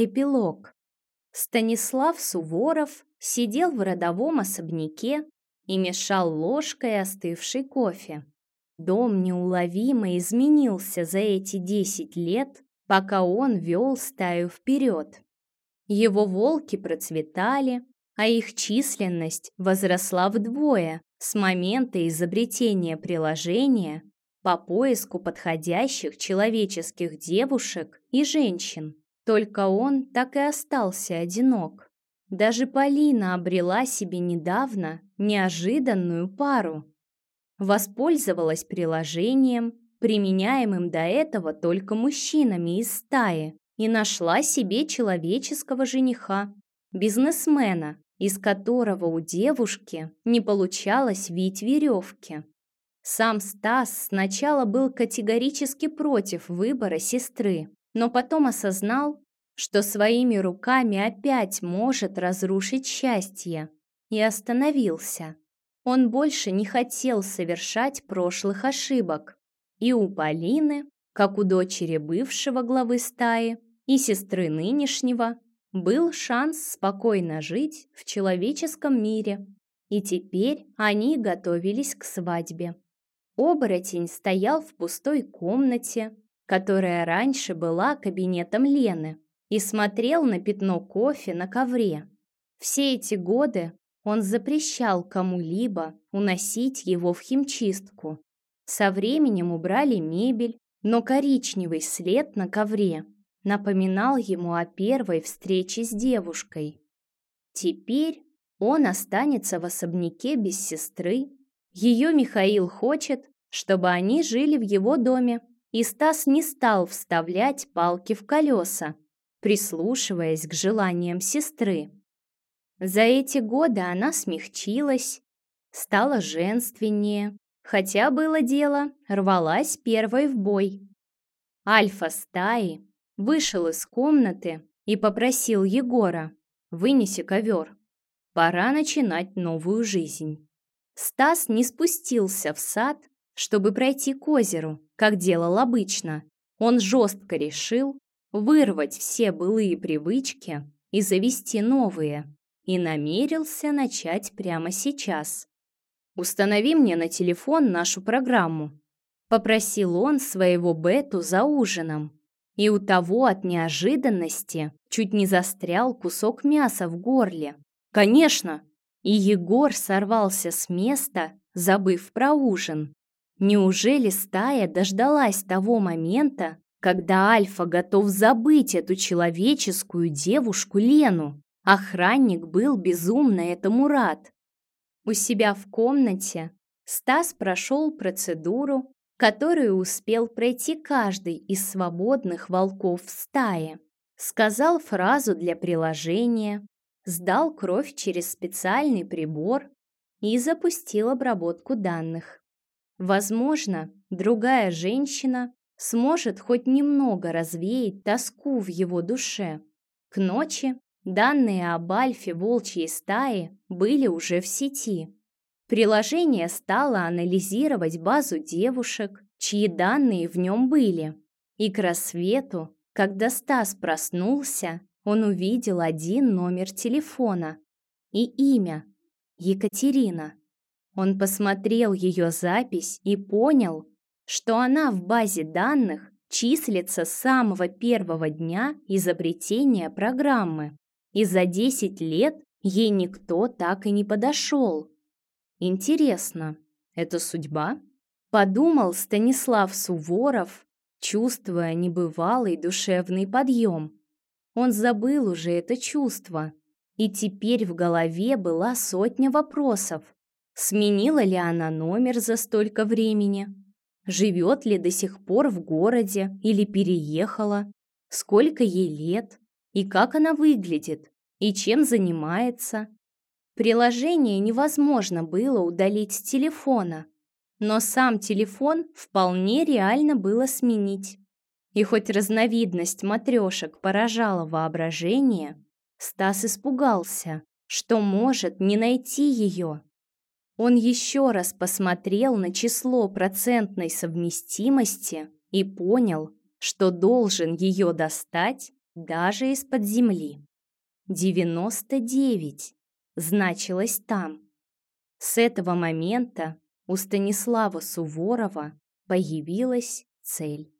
Эпилог. Станислав Суворов сидел в родовом особняке и мешал ложкой остывший кофе. Дом неуловимо изменился за эти десять лет, пока он вел стаю вперед. Его волки процветали, а их численность возросла вдвое с момента изобретения приложения по поиску подходящих человеческих девушек и женщин. Только он так и остался одинок. Даже Полина обрела себе недавно неожиданную пару. Воспользовалась приложением, применяемым до этого только мужчинами из стаи, и нашла себе человеческого жениха, бизнесмена, из которого у девушки не получалось вить веревки. Сам Стас сначала был категорически против выбора сестры, но потом осознал, что своими руками опять может разрушить счастье, и остановился. Он больше не хотел совершать прошлых ошибок. И у Полины, как у дочери бывшего главы стаи и сестры нынешнего, был шанс спокойно жить в человеческом мире. И теперь они готовились к свадьбе. Оборотень стоял в пустой комнате, которая раньше была кабинетом Лены, и смотрел на пятно кофе на ковре. Все эти годы он запрещал кому-либо уносить его в химчистку. Со временем убрали мебель, но коричневый след на ковре напоминал ему о первой встрече с девушкой. Теперь он останется в особняке без сестры. Ее Михаил хочет, чтобы они жили в его доме, и Стас не стал вставлять палки в колеса, прислушиваясь к желаниям сестры. За эти годы она смягчилась, стала женственнее, хотя было дело, рвалась первой в бой. Альфа стаи вышел из комнаты и попросил Егора «Вынеси ковер, пора начинать новую жизнь». Стас не спустился в сад, чтобы пройти к озеру, как делал обычно. Он жестко решил вырвать все былые привычки и завести новые, и намерился начать прямо сейчас. «Установи мне на телефон нашу программу», — попросил он своего Бету за ужином. И у того от неожиданности чуть не застрял кусок мяса в горле. «Конечно!» И Егор сорвался с места, забыв про ужин. Неужели стая дождалась того момента, когда Альфа готов забыть эту человеческую девушку Лену? Охранник был безумно этому рад. У себя в комнате Стас прошел процедуру, которую успел пройти каждый из свободных волков в стае. Сказал фразу для приложения, сдал кровь через специальный прибор и запустил обработку данных. Возможно, другая женщина сможет хоть немного развеять тоску в его душе. К ночи данные об альфе волчьей стаи были уже в сети. Приложение стало анализировать базу девушек, чьи данные в нем были. И к рассвету, когда Стас проснулся, он увидел один номер телефона и имя – Екатерина. Он посмотрел ее запись и понял, что она в базе данных числится с самого первого дня изобретения программы, и за 10 лет ей никто так и не подошел. Интересно, это судьба? Подумал Станислав Суворов, чувствуя небывалый душевный подъем. Он забыл уже это чувство, и теперь в голове была сотня вопросов. Сменила ли она номер за столько времени? Живет ли до сих пор в городе или переехала? Сколько ей лет? И как она выглядит? И чем занимается? Приложение невозможно было удалить с телефона, но сам телефон вполне реально было сменить. И хоть разновидность матрешек поражала воображение, Стас испугался, что может не найти ее. Он еще раз посмотрел на число процентной совместимости и понял, что должен ее достать даже из-под земли. 99 значилось там. С этого момента у Станислава Суворова появилась цель.